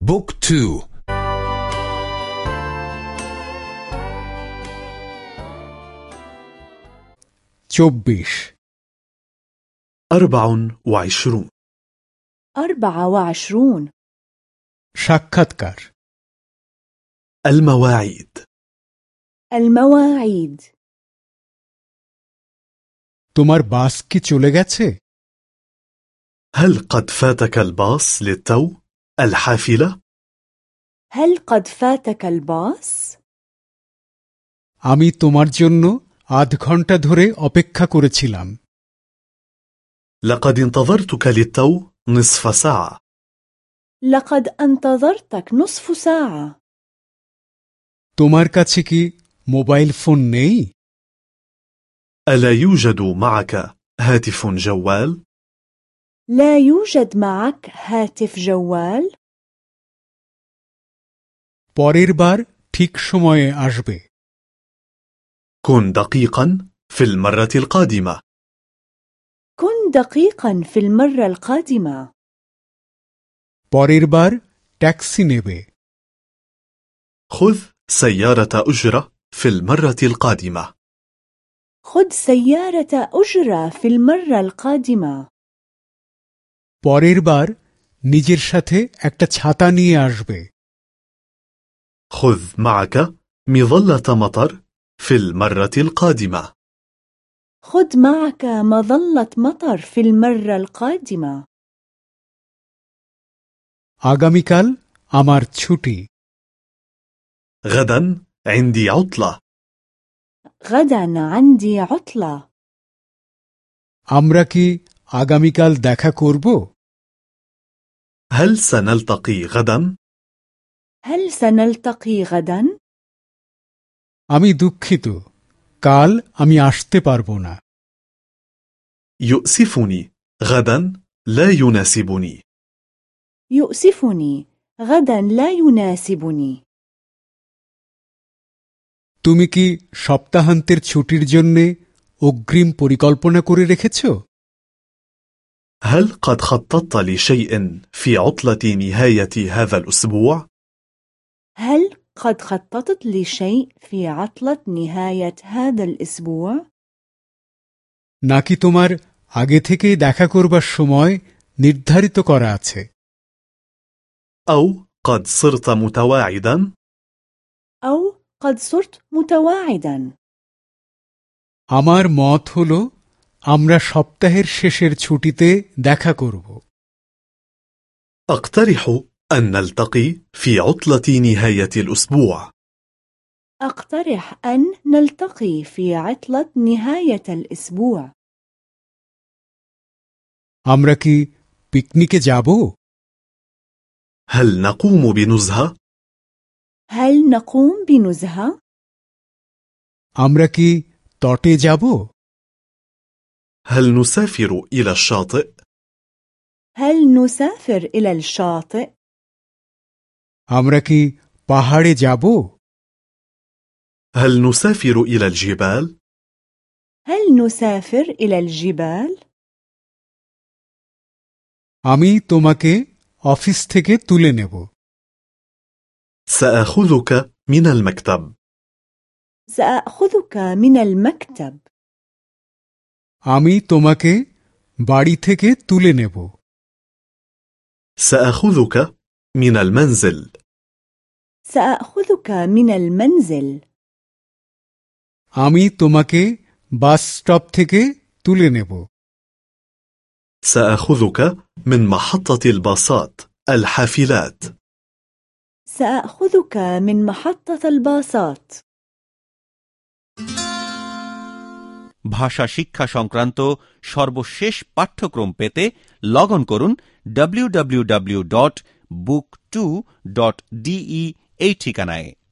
بوك تو চব্বিশ أربع وعشرون أربعة وعشرون সাক্ষাৎকার المواعيد المواعيد তোমার বাস কি চলে গেছে هل قد فاتك الباص للتو؟ الحافلة؟ هل قد فاتك الباص؟ আমি তোমার জন্য আধ ঘন্টা ধরে অপেক্ষা করেছিলাম لقد انتظرتك للتو نصف ساعة لقد انتظرتك نصف ساعة তোমার কাছে কি মোবাইল ফোন নেই ألا يوجد معك هاتف جوال؟ لا يوجد معك هاتف جوال؟ পরের বার ঠিক সময়ে আসবে كن دقيقا في المرة القادمة كن دقيقا في المرة القادمة পরের বার ট্যাক্সি নেবে خذ سيارة أجرة في المرة القادمة خذ سيارة أجرة في المرة القادمة পরের বার নিজের সাথে একটা ছাতা নিয়ে আসবে خذ معك مظلة مطر في المرة القادمة خذ معك مظلة مطر في المرة القادمة আগামীকাল আমার ছুটি غدا عندي عطلة غدا عندي عطلة আমরা কি আগামীকাল দেখা করব هل سنلتقي غدا؟ هل سنلتقي غدا؟ আমি দুঃখিত কাল আমি আসতে পারবো না يؤسفني غدا لا يناسبني يؤسفني غدا لا يناسبني তুমি কি সপ্তাহান্তের ছুটির জন্যে অগ্রিম পরিকল্পনা করে রেখেছ هل قد خططت لشيء في عطلة نهاية هذا الأسبوع؟ هل قد خططت لشيء في عطلة نهاية هذا الأسبوع؟ নাকি তোমার আগে থেকেই দেখা করবার সময় নির্ধারিত করা আছে أو قد صرت متواعدا؟ أو قد صرت متواعدا আমার মত হল আমরা সপ্তাহের শেষের ছুটিতে দেখা করব أقترح أن نلتقي في عطلة نهاية الأسبوع أقترح أن نلتقي في عطلة نهاية الأسبوع আমরা কি পিকনিকে যাব هل نقوم بنزهة؟ هل نقوم بنزهة؟ আমরা কি তটে যাব هل نسافر إلى الشاطئ؟ هل نسافر إلى الشاطئ؟ আমরা কি পাহাড়ে যাব هل نسافر إلى الجبال؟ هل نسافر إلى الجبال؟ আমি তোমাকে অফিস থেকে তুলে নেব سآخذك من المكتب سأخذك من المكتب আমি তোমাকে বাড়ি থেকে তুলে নেব سآخذك من المنزل سأخذك من المنزل আমি তোমাকে বাস স্টপ থেকে তুলে নেব سآخذك من محطة الباصات الحافلات سأخذك من محطة الباصات ভাষা শিক্ষা সংক্রান্ত সর্বশেষ পাঠ্যক্রম পেতে লগ অন করুন www.book2.de এই ঠিকানায়।